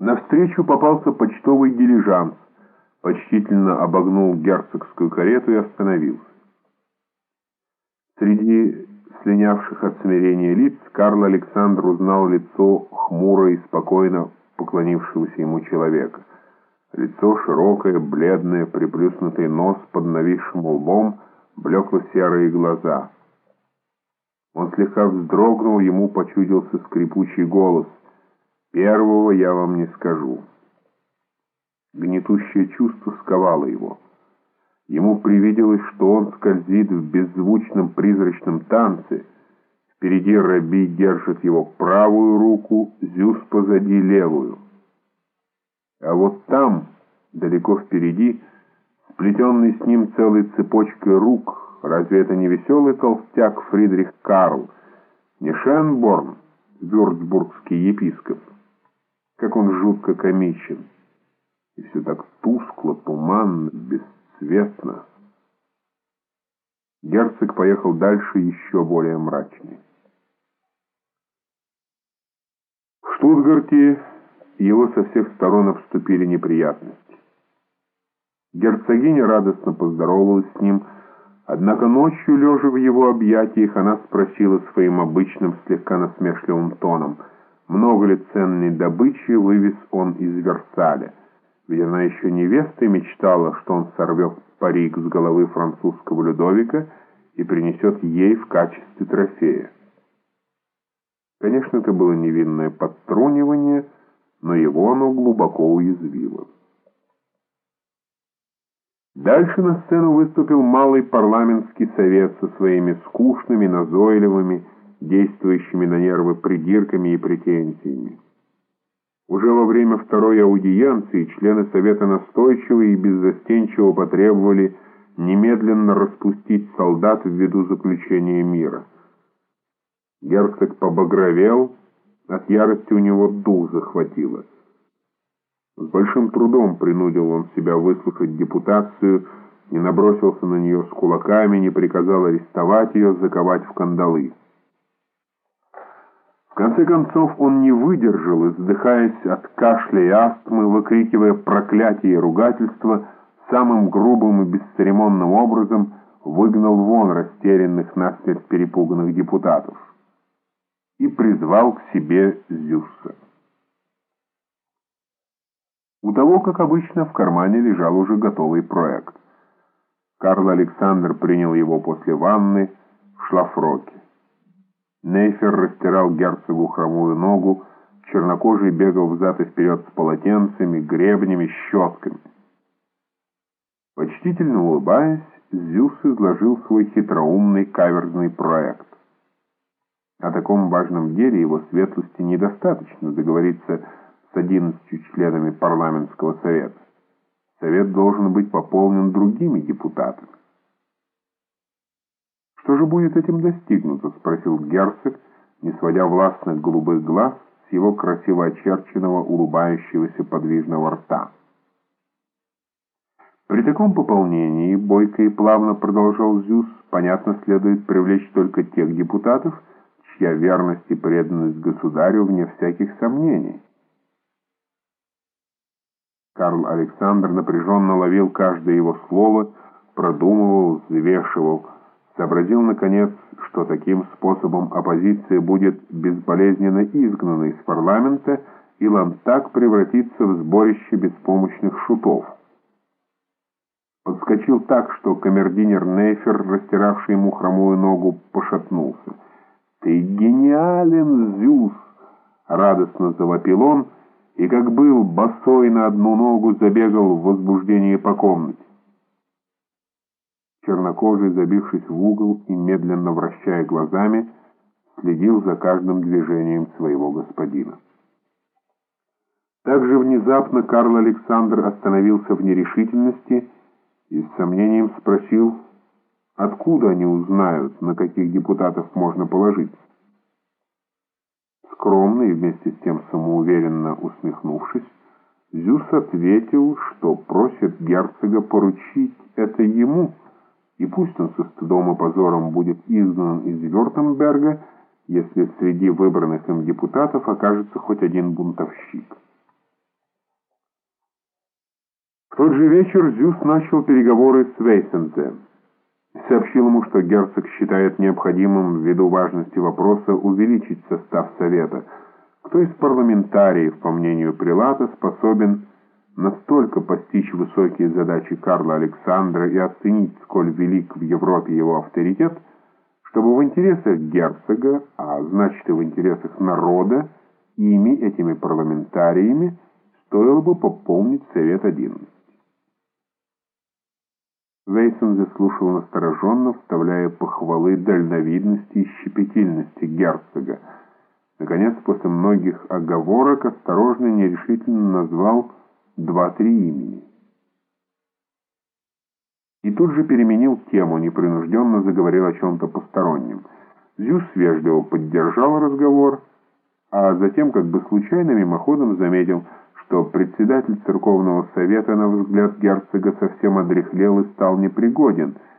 Навстречу попался почтовый дилижанс, почтительно обогнул герцогскую карету и остановился. Среди слинявших от смирения лиц Карл Александр узнал лицо хмуро и спокойно поклонившегося ему человека. Лицо широкое, бледное, приплюснутый нос под нависшим лбом, блекло-серые глаза. Он слегка вздрогнул, ему почудился скрипучий голос. «Первого я вам не скажу». Гнетущее чувство сковало его. Ему привиделось, что он скользит в беззвучном призрачном танце. Впереди Раби держит его правую руку, Зюс позади левую. А вот там, далеко впереди, сплетенный с ним целой цепочкой рук, разве это не веселый толстяк Фридрих Карл, не Шенборн, вюрцбургский епископ? Как он жутко комичен! И все так тускло, туманно, бесцветно. Герцог поехал дальше еще более мрачный. В Штутгарте его со всех сторон обступили неприятности. Герцогиня радостно поздоровалась с ним, однако ночью, лежа в его объятиях, она спросила своим обычным слегка насмешливым тоном, много ли ценной добычи вывез он из Версаля. Ведь она еще невеста и мечтала, что он сорвет парик с головы французского Людовика и принесет ей в качестве трофея. Конечно, это было невинное подтрунивание, но его оно глубоко уязвило. Дальше на сцену выступил малый парламентский совет со своими скучными, назойливыми, действующими на нервы придирками и претензиями. Уже во время второй аудиенции члены совета настойчиво и беззастенчиво потребовали немедленно распустить солдат ввиду заключения мира. Герцог побагровел, от ярости у него дух захватило. С большим трудом принудил он себя выслушать депутацию, не набросился на нее с кулаками, не приказал арестовать ее, заковать в кандалы. В конце концов он не выдержал и, от кашля и астмы, выкрикивая проклятие и ругательство, самым грубым и бесцеремонным образом выгнал вон растерянных насмерть перепуганных депутатов и призвал к себе Зюсса. У того, как обычно, в кармане лежал уже готовый проект. Карл Александр принял его после ванны в шлафроке. Нейфер растирал герцогу хромую ногу, чернокожий бегал взад и вперед с полотенцами, гребнями, щетками. Почтительно улыбаясь, Зюс изложил свой хитроумный каверзный проект. О таком важном деле его светлости недостаточно договориться с одиннадцатью членами парламентского совета. Совет должен быть пополнен другими депутатами. «Что же будет этим достигнуто?» — спросил герцог, не сводя властных голубых глаз с его красиво очерченного, улыбающегося подвижного рта. При таком пополнении, бойко и плавно продолжал Зюс, понятно, следует привлечь только тех депутатов, чья верность и преданность государю вне всяких сомнений. Карл Александр напряженно ловил каждое его слово, продумывал, взвешивал, сообразил, наконец, что таким способом оппозиция будет безболезненно изгнана из парламента, и Лантак превратится в сборище беспомощных шутов. Подскочил так, что камердинер Нейфер, растиравший ему хромую ногу, пошатнулся. «Ты гениален, Зюс!» — радостно завопил он, и, как был, босой на одну ногу забегал в возбуждении по комнате. Чернокожий, забившись в угол и медленно вращая глазами, следил за каждым движением своего господина. Также внезапно Карл Александр остановился в нерешительности и с сомнением спросил, Откуда они узнают, на каких депутатов можно положиться? Скромно и вместе с тем самоуверенно усмехнувшись, Зюс ответил, что просит герцога поручить это ему, и пусть он со стыдом и позором будет изгнан из тот же вечер Зюс начал переговоры с Вейсенте. Сообщил ему, что герцог считает необходимым, ввиду важности вопроса, увеличить состав Совета. Кто из парламентариев, по мнению Прилата, способен настолько постичь высокие задачи Карла Александра и оценить, сколь велик в Европе его авторитет, чтобы в интересах герцога, а значит и в интересах народа, ими, этими парламентариями, стоило бы пополнить Совет 11. Вейсон заслушал настороженно, вставляя похвалы дальновидности и щепетильности герцога. Наконец, после многих оговорок, осторожно и нерешительно назвал два-три имени. И тут же переменил тему, непринужденно заговорил о чем-то постороннем. Зюс вежливо поддержал разговор, а затем, как бы случайно мимоходом, заметил, что председатель церковного совета, на взгляд герцога, совсем одряхлел и стал непригоден —